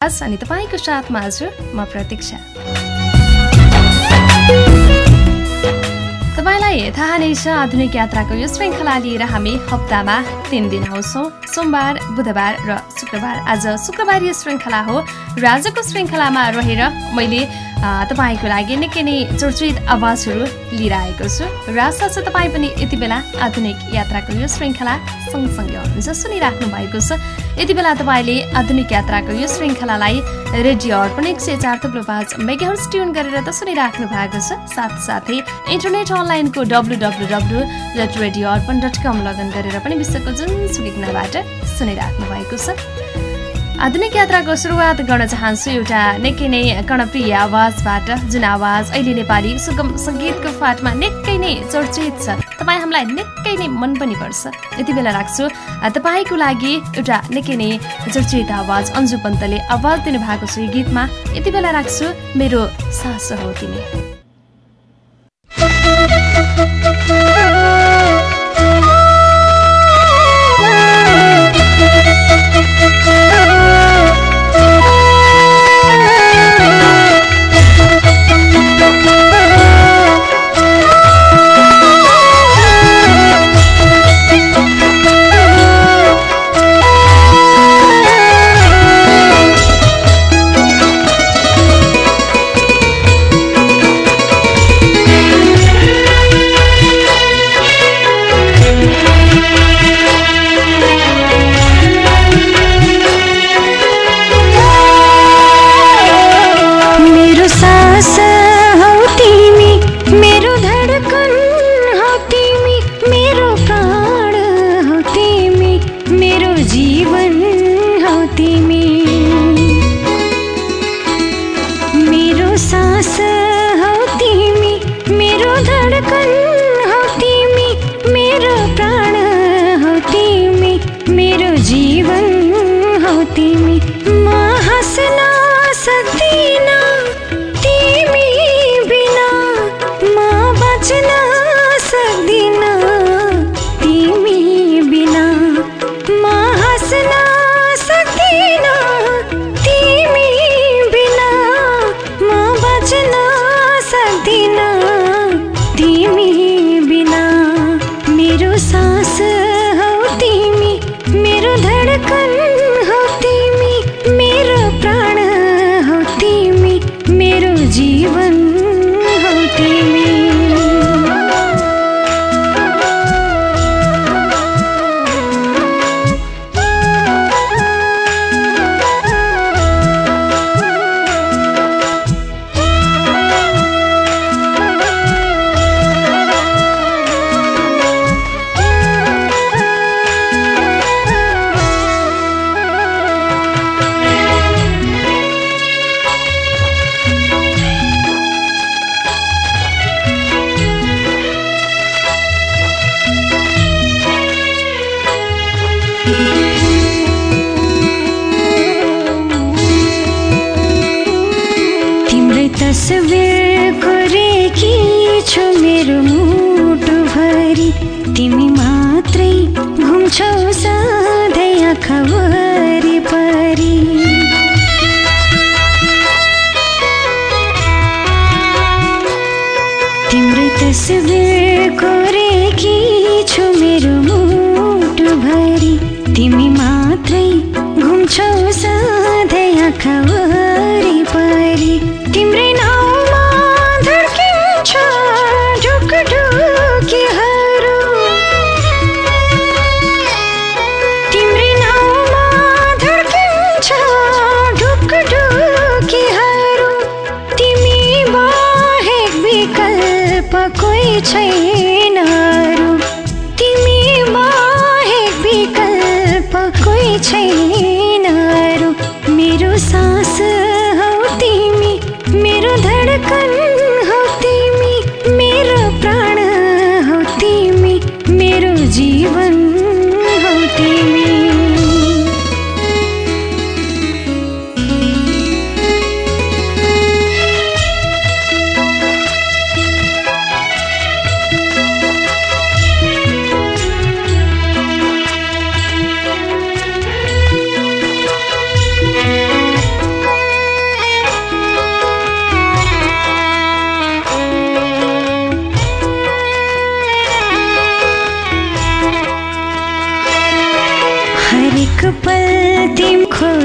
अनि तपाईँको साथमा हजुर म प्रतीक्षा। तपाईँलाई थाहा नै छ आधुनिक यात्राको यो श्रृङ्खला लिएर हामी हप्तामा तिन दिन आउँछौँ। सोमबार बुधबार र शुक्रबार। आज शुक्रबार यो श्रृङ्खला हो र आजको श्रृङ्खलामा रहेर मैले तपाईँको लागि निकै नै चर्चित आवाजहरू लिएर आएको छु र आशा छ तपाईँ पनि यति बेला आधुनिक यात्राको यो श्रृङ्खला सँगसँगै हुनुहुन्छ सुनिराख्नु भएको छ। यति बेला तपाईँले आधुनिक यात्राको यो श्रृङ्खलालाई रेडियो अर्पण एक सय चार थुप्रो पाँच मेगाहर्स ट्युन गरेर त सुनिराख्नु भएको छ। साथसाथै इन्टरनेट अनलाइनको W W W dot radio Arpan dot com login गरेर पनि विश्वको जुनसुकै कुनाबाट सुनिराख्नु भएको छ। आधुनिक यात्राको सुरुवात गर्न चाहन्छु एउटा निकै नै कर्णप्रिय आवाजबाट। जुन आवाज अहिले नेपाली सुगम सङ्गीतको फाटमा निकै नै चर्चित छ तपाईँ हामीलाई निकै नै मन पनि पर्छ। यति बेला राख्छु तपाईँको लागि एउटा निकै नै चर्चित आवाज अन्जु पन्तले आवाज दिनुभएको छ यो गीतमा। यति बेला राख्छु मेरो सास हो तिमी।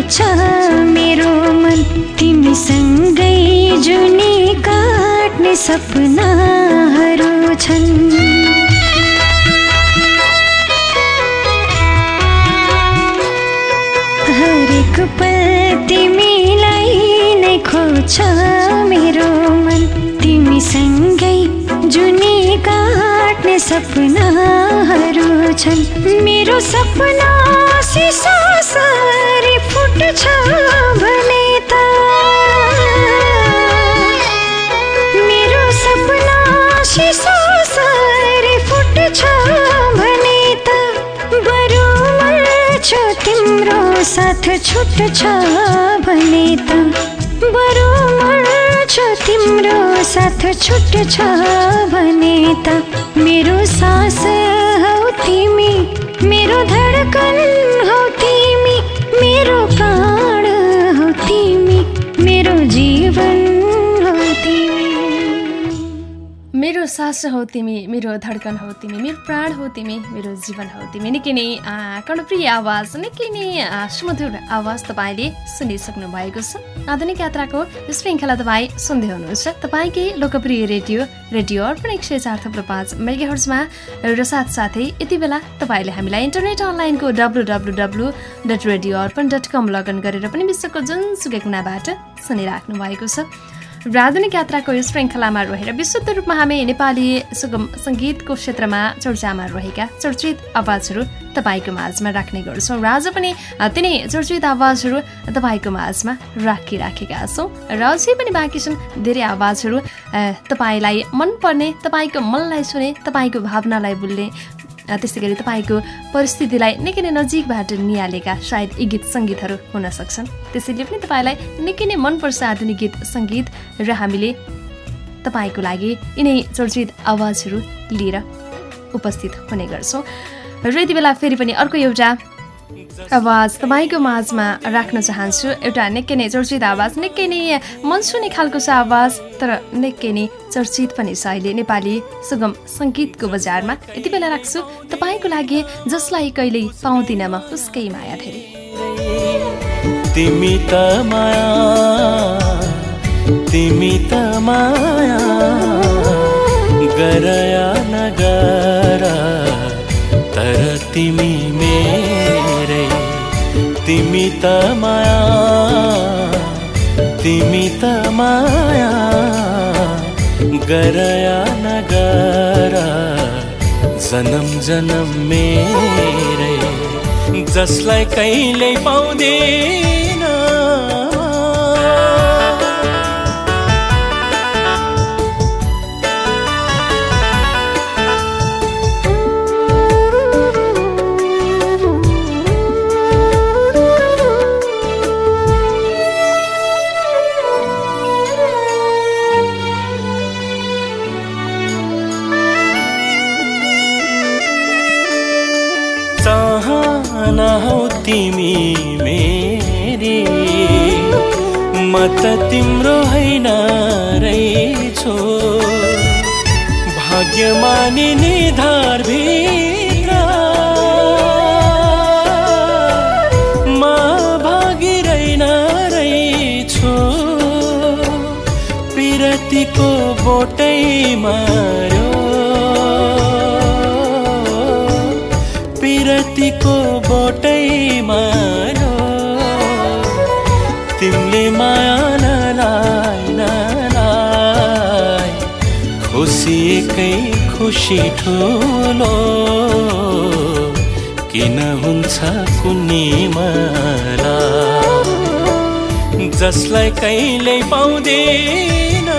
खोज्छ मेरो मन। तिमीसँगै जुनी काट्ने सपनाहरू छन्। हरेक पल तिमीलाई नै खोज्छ मेरो मन। तिमीसँगै जुनी काट्ने सपनाहरू छन्। मेरो सपना सिसा फुट्छ भने त मेरो सपना सिसा सरी फुट्छ भने त बरु मर्छु तिम्रो साथ छुट्छ भने त बरु मर्छु तिम्रो साथ छुट्छ भने त मेरो सास हौ तिमी मेरो धडकन मेरो सास हौ तिमी मेरो धड्कन हौ तिमी मेरो प्राण हौ तिमी मेरो जीवन हौ तिमी। निकै नै कर्णप्रिय आवाज निकै नै सुमधुर आवाज तपाईँले सुनिसक्नु भएको छ। आधुनिक यात्राको श्रृङ्खला तपाईँ सुन्दै हुनुहुन्छ। तपाईँकै लोकप्रिय रेडियो रेडियो अर्पण एक सय चार थप्लो पाँच मेगाहर्जमा र साथसाथै यति बेला तपाईँले हामीलाई इन्टरनेट अनलाइनको W W W dot radio Arpan dot com login गरेर पनि विश्वको जुनसुकै कुनाबाट सुनिराख्नु भएको छ। आधुनिक यात्राको यो श्रृङ्खलामा रहेर विशुद्ध रूपमा हामी नेपाली सुगम सङ्गीतको क्षेत्रमा चर्चामा रहेका चर्चित आवाजहरू तपाईँको माझमा राख्ने गर्छौँ। र आज पनि तिनै चर्चित आवाजहरू तपाईँको माझमा राखिराखेका छौँ। र अझै पनि बाँकी छन् धेरै आवाजहरू तपाईँलाई मनपर्ने तपाईँको मनलाई सुने तपाईँको भावनालाई बुझ्ने अ, त्यस्तै गरी तपाईँको परिस्थितिलाई निकै नै नजिकबाट निहालेका सायद यी गीत सङ्गीतहरू हुन सक्छन्। त्यसैले पनि तपाईँलाई निकै नै मनपर्छ आधुनिक गीत सङ्गीत र हामीले तपाईँको लागि यिनै चर्चित आवाजहरू लिएर उपस्थित हुने गर्छौँ। र यति बेला फेरि पनि अर्को एउटा आवाज तपाईँको माझमा राख्न चाहन्छु एउटा निकै नै चर्चित आवाज निकै नै मन छुने खालको छ आवाज तर निकै नै चर्चित पनि छ अहिले नेपाली सुगम सङ्गीतको बजारमा। यति बेला राख्छु तपाईँको लागि जसलाई कहिल्यै पाउँदिनँ म उसकै माया धेरै। तिमी त माया तिमी त माया गरया नगर तर तिमी तिमी त माया तिमी त माया गरया नगर जन्म जन्म मेरै जसलाई कहिल्यै पाउँदैन भाग्यमानी निधार भित्र म भागिरहेन रहेछो पिरतीको बोटै खुसी ठुलो। किन हुन्छ कुनै मला? जसलाई कहिल्यै पाउँदैन।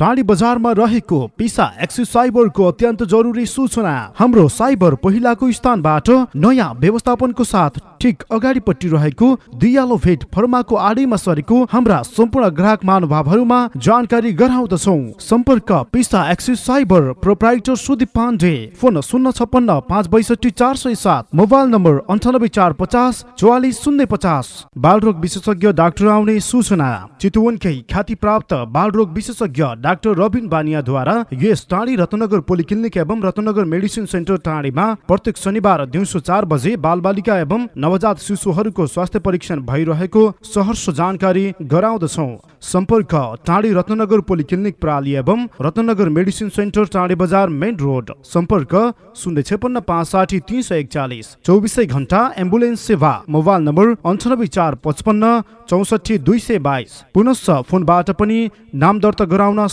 टाढी बजारमा रहेको पिसा एक्सिस साइबरको अत्यन्त जरुरी सूचना। हाम्रो साइबर पहिलाको स्थानबाट नयाँ व्यवस्थापनको साथ ठिक अगाडिपट्टि रहेको दियालो भेट फर्माको आडैमा सरेको हाम्रा सम्पूर्ण ग्राहक महानुभावहरूमा जानकारी गराउँदछौ। सम्पर्क पिसा Axis cyber proprietor Sudip Pande. Phone शून्य छप्पन्न पाँच बैसठी चार सय सात। मोबाइल नम्बर अन्ठानब्बे चार पचास चौवालिस शून्य पचास। बालरोग विशेषज्ञ डाक्टर आउने सूचना। चितवनकै ख्याति प्राप्त बालरोग विशेषज्ञ डाक्टर रबिन बानियाद्वारा यस टाढी रत्नगर पोलिक्लिनिक एवं रत्नगर मेडिसिन सेन्टर टाढीमा प्रत्येक शनिबार दिउँसो चार बजे बालबालिका एवं नवजात शिशुहरूको स्वास्थ्य परीक्षण भइरहेको सहर्ष जानकारी गराउँदछौ। सम्पर्क टाढी रत्नगर पोलिक्लिनिक प्राली एवं रत्नगर मेडिसिन सेन्टर टाढी बजार मेन रोड। सम्पर्क शून्य छेपन्न पाँच साठी तिन सय एकचालिस। चौबिसै घन्टा एम्बुलेन्स सेवा। मोबाइल नम्बर अन्ठानब्बे चार पचपन्न चौसठी दुई सय बाइस। पुनश्च फोनबाट पनि नाम दर्ता गराउन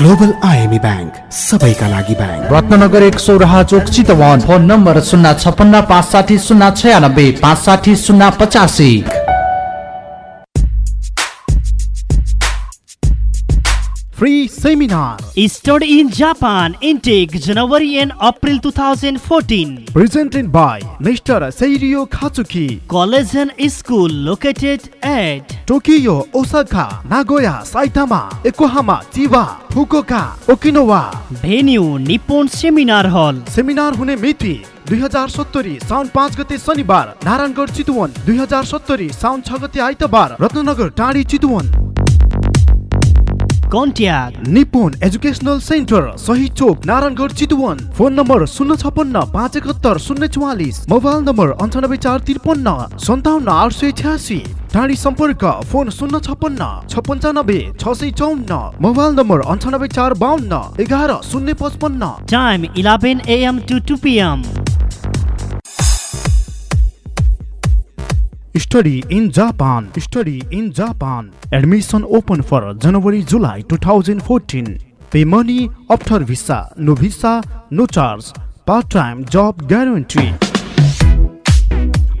ग्लोबल आइएमई ब्याङ्क सबैका लागि ब्याङ्क। रत्नगर एक सौ राह चोक चितवन फोन नम्बर शून्य छप्पन्न पाँच साठी शून्य छयानब्बे पाँच साठी शून्य पचासी। Free seminar Study in Japan intake January and April 2014. presented by Mr. Seirio Katsuki College and school located at Tokyo Osaka Nagoya Saitama Yokohama Chiba Fukuoka Okinawa venue Nippon Seminar Hall. Seminar हुने मिति दुई हजार सत्तरी साउन पाँच गते शनिबार नारायणगढ चितवन दुई हजार सत्तरी साउन छ गते आइतबार Ratnanagar Tadi Chitwan Contact Nipun educational centre सही चोक नारायणगढ चितवन। फोन नम्बर शून्य छपन्न पाँच एकहत्तर शून्य चौवालिस। मोबाइल नम्बर अन्ठानब्बे चार त्रिपन्न सन्ताउन्न आठ सय छ्यासी। टाढी सम्पर्क फोन शून्य छपन्न छ पन्चानब्बे छ सय चौन्न मोबाइल नम्बर अन्ठानब्बे चार बाहन्न एघार शून्य पचपन्न। Time 11 a.m. to 2 p.m. Study in Japan. Study in Japan. Admission open for January July 2014. Pay money after visa. No visa, no charge. Part-time job guarantee.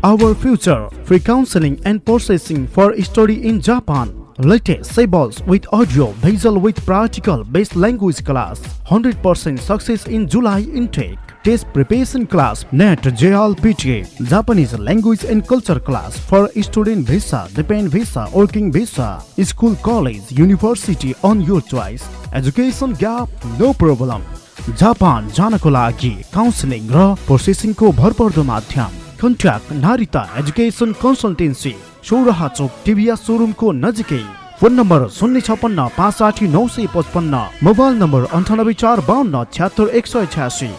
Our future free counseling and processing for study in Japan. Latest sables with audio, visual with practical based language class. 100% success in July intake. Test preparation class, NET, JL, PTA, Japanese language and culture class for student visa, depend visa, working visa, school, college, university on your choice. Education gap, no problem. Japan जानको लागि counselling र प्रोसेसिङको भरपर्दो माध्यम contact Narita education consultancy Sauraha Chowk TVS सोरुमको नजिकै। Phone number शून्य छपन्न पाँच साठी नौ सय पचपन्न मोबाइल नम्बर अन्ठानब्बे चार बाहन्न छ्यात्तर एक सय छ्यासी।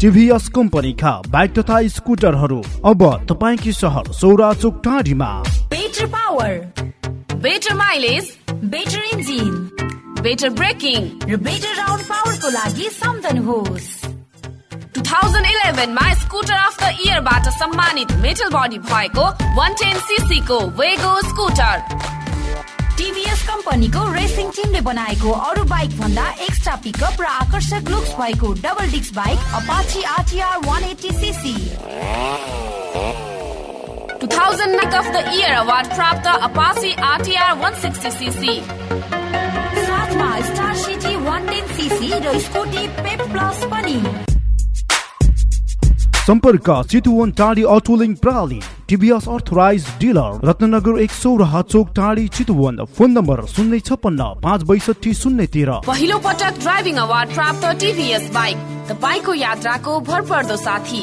टिभीएस कम्पनीका बाइक तथा स्कुटरहरू अब तपाईँकी सहर सौरा Chowk टाढीमा। Better power better mileage better engine better braking र बेटर राउन्ड पावरको लागि सम्झनुहोस्। 2011 मा स्कुटर अफ द इयरबाट सम्मानित मेटल बडी भएको 110 सीसी को वेगो स्कुटर टिभीएस कम्पनीको रेसिङ टिमले बनाएको अरू बाइक भन्दा एक्स्ट्रा पिकअप र आकर्षक लुक्स भएको double disc bike Apache RTR 180 cc 2000 Knack of the Year Award प्राप्त Apache RTR 160cc साथमा स्टार सिटी 110 सीसी र स्कुटी पेप प्लस पनि। सम्पर्क चितुवन टाढी अटोलिङ प्रणाली टिभीएस अर्थराइज डिलर रत्नगर एक सौ र चोक टाढी चितुवन फोन नम्बर शून्य छपन्न पाँच बैसठी शून्य तेह्र। पहिलो पटक ड्राइभिङ अवार्ड प्राप्त टिभीएस बाइक तपाईँको यात्राको भरपर्दो साथी।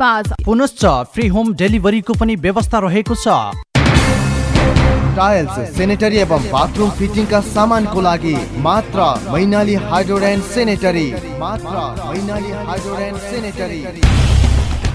पाँच पुनश्च फ्री होम डेलिभरीको पनि व्यवस्था रहेको छ। टाइल्स सेनेटरी एवं बाथरूम फिटिङका सामानको लागि मात्र मैनाली हाइड्रोड एन्ड सेनेटरी। मात्र मैनाली हाइड्रोड एन्ड सेनेटरी।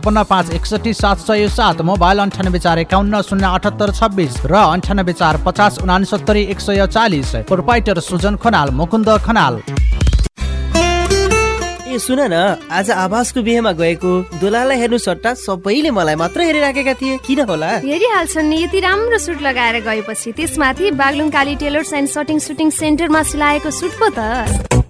छपन्न पाँच एकसठी सात सय सात मोबाइल अन्ठानब्बे चार एकाउन्न शून्य अठहत्तर छब्बिस र अन्ठानब्बे चार पचास उनासत्तरी एक सय चालिस। प्रोपाइटर सुजन खनाल मुकुन्द खनाल। ए सुन न आज आवासको बिहेमा गएको दुलालाई हेर्नु सट्टा सबैले मलाई मात्र हेरिराखेका थिए। किन होला? हेरिहाल्छन् नि यति राम्रो सुट लगाएर गएपछि त्यसमाथि Baglung Kali tailors and shirting suiting सेन्टरमा सिलाएको सुट पो त।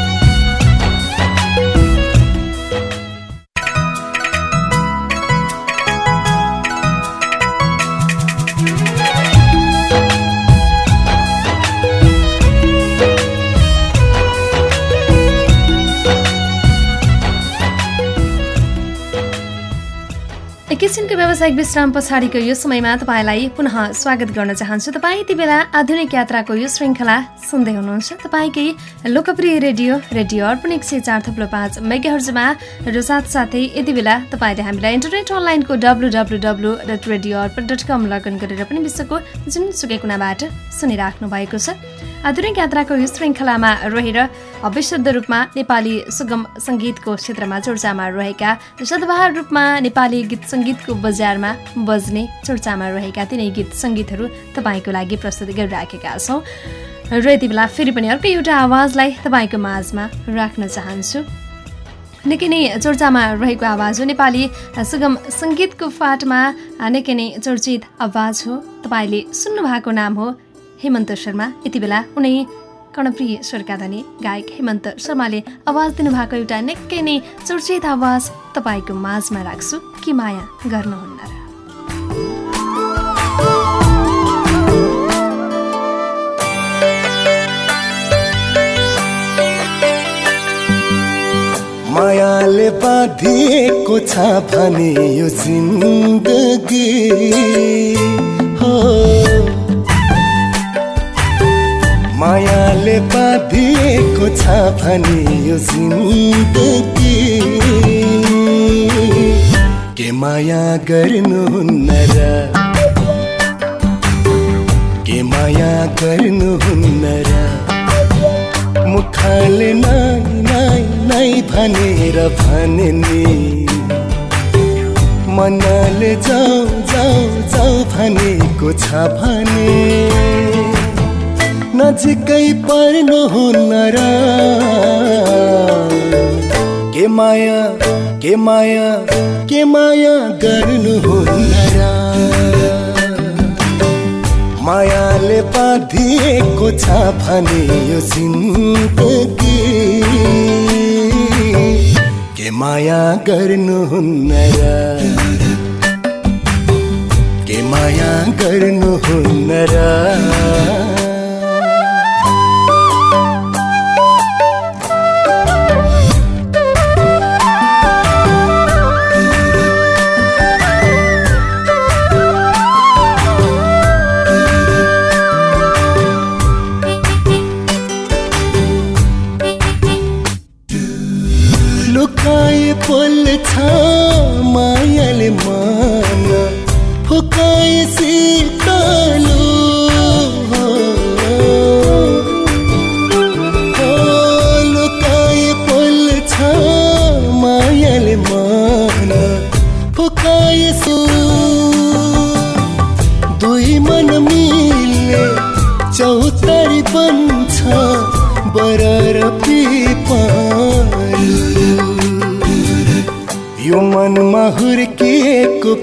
व्यावसायिक विश्राम पछाडिको यो समयमा तपाईँलाई पुनः स्वागत गर्न चाहन्छु। तपाईँ यति बेला आधुनिक यात्राको यो श्रृङ्खला सुन्दै हुनुहुन्छ। तपाईँकै लोकप्रिय रेडियो रेडियो अर्पण एक सय चार थप्लो पाँच मेगाहर्जमा र साथसाथै यति बेला तपाईँले हामीलाई इन्टरनेट अनलाइनको W W W dot radio Arpan dot com login गरेर पनि विश्वको जुनसुकै कुनाबाट सुनिराख्नु भएको छ। आधुनिक यात्राको यो श्रृङ्खलामा रहेर विशुद्ध रूपमा नेपाली सुगम सङ्गीतको क्षेत्रमा चर्चामा रहेका सद्भाव रूपमा नेपाली गीत सङ्गीतको बजारमा बज्ने चर्चामा रहेका तिनै गीत सङ्गीतहरू तपाईँको लागि प्रस्तुत गरिराखेका छौँ। र यति बेला फेरि पनि अर्को एउटा आवाजलाई तपाईँको माझमा राख्न चाहन्छु। निकै नै चर्चामा रहेको आवाज हो नेपाली सुगम सङ्गीतको फाटमा निकै नै चर्चित आवाज हो। तपाईँले सुन्नु भएको नाम हो हेमन्त शर्मा। यति बेला उनै कर्णप्रिय स्वरका धनी गायक हेमन्त शर्माले आवाज दिनुभएको एउटा निकै नै चर्चित आवाज तपाईँको माझमा राख्छु कि माया गर्नुहुन्न र। मायाले बाँधिएको छ भने यो जिन्दगी। हो। मायाले बाँधिएको छ भने यो जिन्दगी। के माया गर्नुहुन्न र? के माया गर्नुहुन्न र? मुखले नाइ नाइ नाइ भनेर भने नि मनले जाऊ जाऊ जाऊ भनेको छ भने। नजिकै पर्नुहुन्न र। के माया के माया के माया गर्नुहुन्न र? मायाले बाँधिएको छ भने यो जिन्दगी। के माया गर्नुहुन्न र? के माया गर्नुहुन्न र? बोल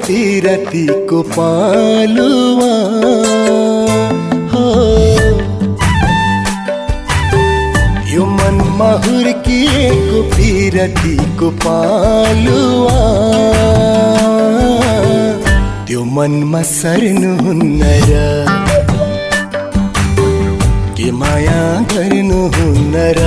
पिरतीको पालुवा। हो। यो मनमा हुर्किएको पिरतीको पालुवा। त्यो मनमा सर्नुहुन्न र के माया गर्नुहुन्न र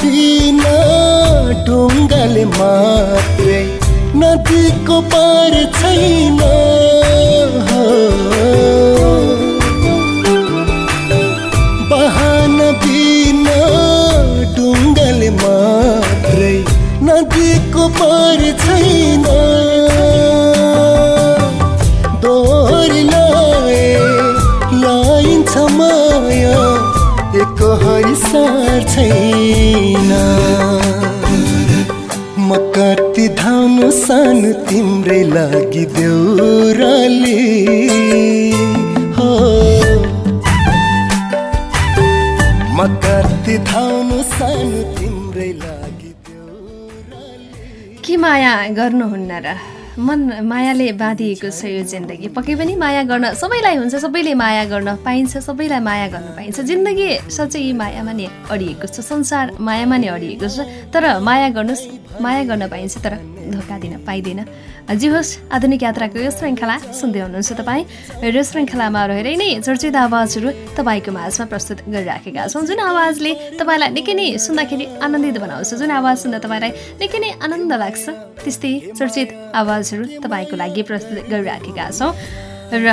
बिना ढुङ्गाले मात्रै नदीको पार छैन। बहाना बिना ढुङ्गाले मात्रै नदीको पार छैन दोहोरी लाए लाइन्छ माया एक हरिसार छैन धाउनु सानो तिम्रै लागि बेउराली हो। म कति धाउनु सानो तिम्रै लागि के माया गर्नुहुन्न र? मन मायाले बाँधिएको छ यो जिन्दगी। पक्कै पनि माया गर्न सबैलाई हुन्छ सबैले माया गर्न पाइन्छ सबैलाई माया गर्न पाइन्छ। जिन्दगी साँच्चै मायामा नै अडिएको छ संसार मायामा नै अडिएको छ। तर माया गर्नुहोस् माया गर्न पाइन्छ तर धोका दिन पाइँदैन। जे होस् आधुनिक यात्राको यो श्रृङ्खला सुन्दै हुनुहुन्छ तपाईँ। र श्रृङ्खलामा रहेरै नै चर्चित आवाजहरू तपाईँको माझमा प्रस्तुत गरिराखेका छौँ। जुन आवाजले तपाईँलाई निकै नै सुन्दाखेरि आनन्दित बनाउँछ जुन आवाज सुन्दा तपाईँलाई निकै नै आनन्द लाग्छ। त्यस्तै चर्चित आवाजहरू तपाईँको लागि प्रस्तुत गरिराखेका छौँ। र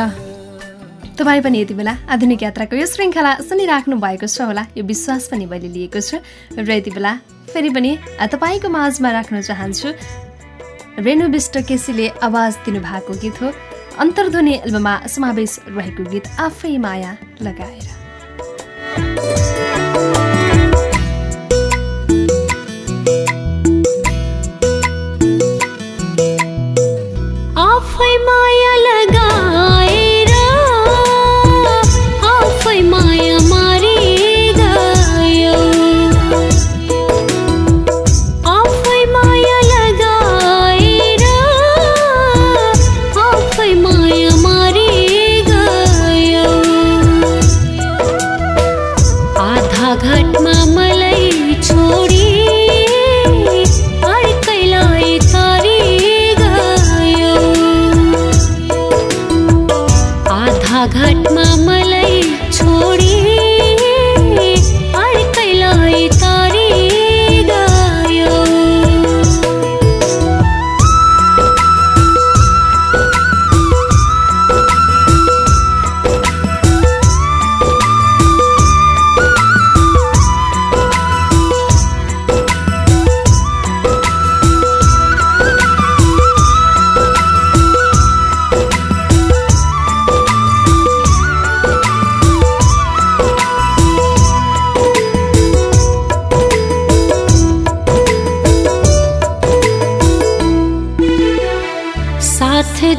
तपाईँ पनि यति बेला आधुनिक यात्राको यो श्रृङ्खला सुनिराख्नु भएको छ होला यो विश्वास पनि मैले लिएको छु। र यति बेला फेरि पनि तपाईँको माझमा राख्न चाहन्छु रेणु विष्ट केसीले आवाज दिनुभएको गीत हो। अन्तर्ध्वनि एल्बममा समावेश रहेको गीत आफै माया लगाएर।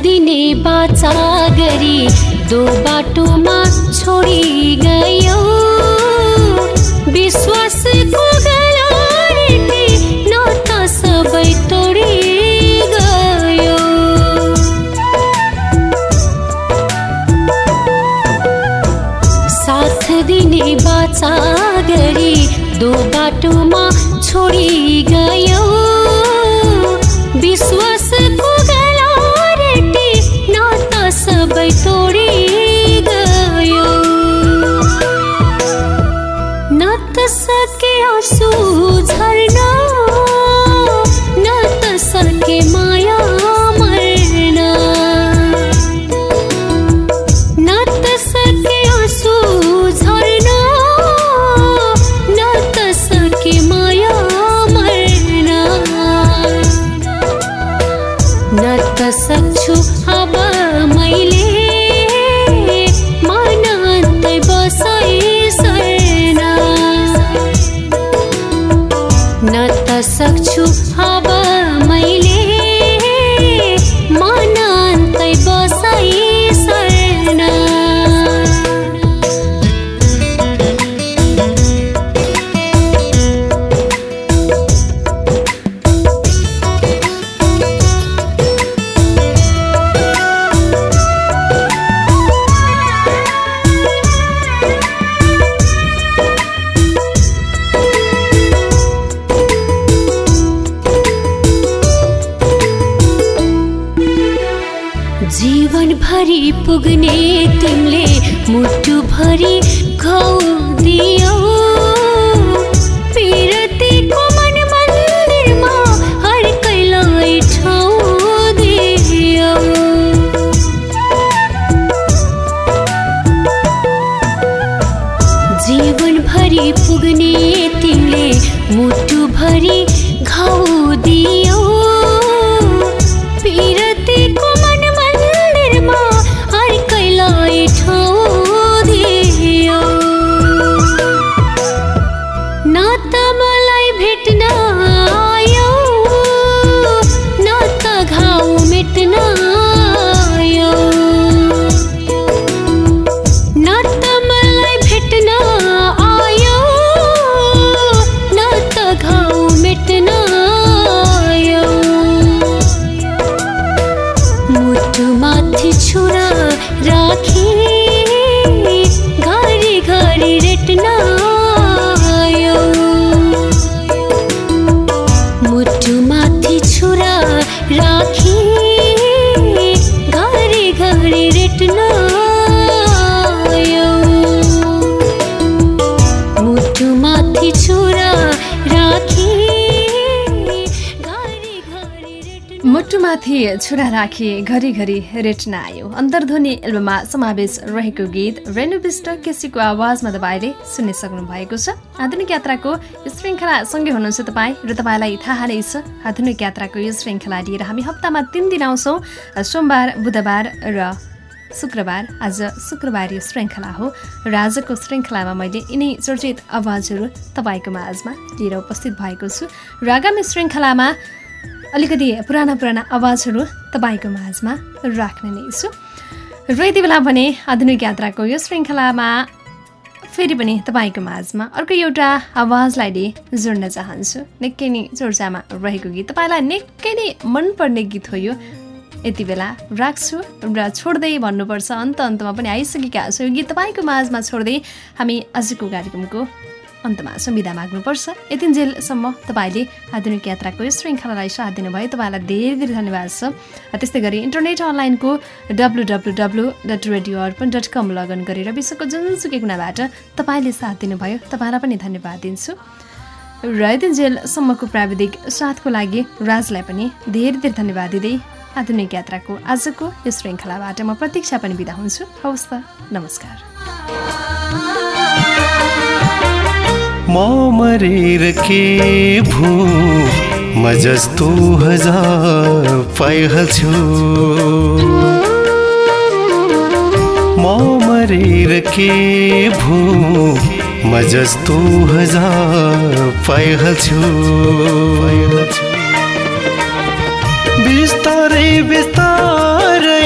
दिने बाचा गरी दो बाटोमा छोडी गयो। मुटुमाथि छुरा राखी घरिघरि रेट्न आयो। अन्तर्ध्वनि एल्बममा समावेश रहेको गीत रेणु विष्ट केसीको आवाजमा तपाईँले सुन्न सक्नु भएको छ। आधुनिक यात्राको श्रृङ्खला सँगै हुनुहुन्छ तपाईँ र तपाईँलाई थाहा नै छ आधुनिक यात्राको यो श्रृङ्खला लिएर हामी हप्तामा तिन दिन आउँछौँ। सोमबार बुधबार र शुक्रबार। आज शुक्रबार यो श्रृङ्खला हो र आजको श्रृङ्खलामा मैले यिनै चर्चित आवाजहरू तपाईँको माझमा लिएर उपस्थित भएको छु। र आगामी श्रृङ्खलामा अलिकति पुराना पुराना आवाजहरू तपाईँको माझमा राख्ने नै छु। र यति बेला भने आधुनिक यात्राको यो श्रृङ्खलामा फेरि पनि तपाईँको माझमा अर्को एउटा आवाजलाई लिएर जोड्न चाहन्छु। निकै नै चर्चामा रहेको गीत। तपाईँलाई निकै नै मनपर्ने गीत हो यो। यति बेला राख्छु र छोड्दै भन्नुपर्छ अन्त अन्तमा पनि आइसकेका छौँ। यो गीत तपाईँको माझमा छोड्दै हामी आजको कार्यक्रमको अन्तमा संविदा माग्नुपर्छ। यतिन्जेलसम्म तपाईँले आधुनिक यात्राको यो श्रृङ्खलालाई साथ दिनुभयो। तपाईँलाई धेरै धेरै धन्यवाद छ त्यस्तै गरी इन्टरनेट अनलाइनको W W W dot radio Arpan dot com login गरेर विश्वको जुनसुकै कुनाबाट तपाईँले साथ दिनुभयो। तपाईँलाई पनि धन्यवाद दिन्छु। र यतिन्जेलसम्मको प्राविधिक साथको लागि राजलाई पनि धेरै धेरै धन्यवाद दिँदै आधुनिक यात्राको आजको यो श्रृङ्खलाबाट म प्रतीक्षा पनि बिदा हुन्छु। हवस् त। नमस्कार। म मरेर के भू म जस्तो हजार पाइहाल्छु म मरेर के भू म जस्तो हजार पाइहाल्छु बिस्तारै बिस्तारै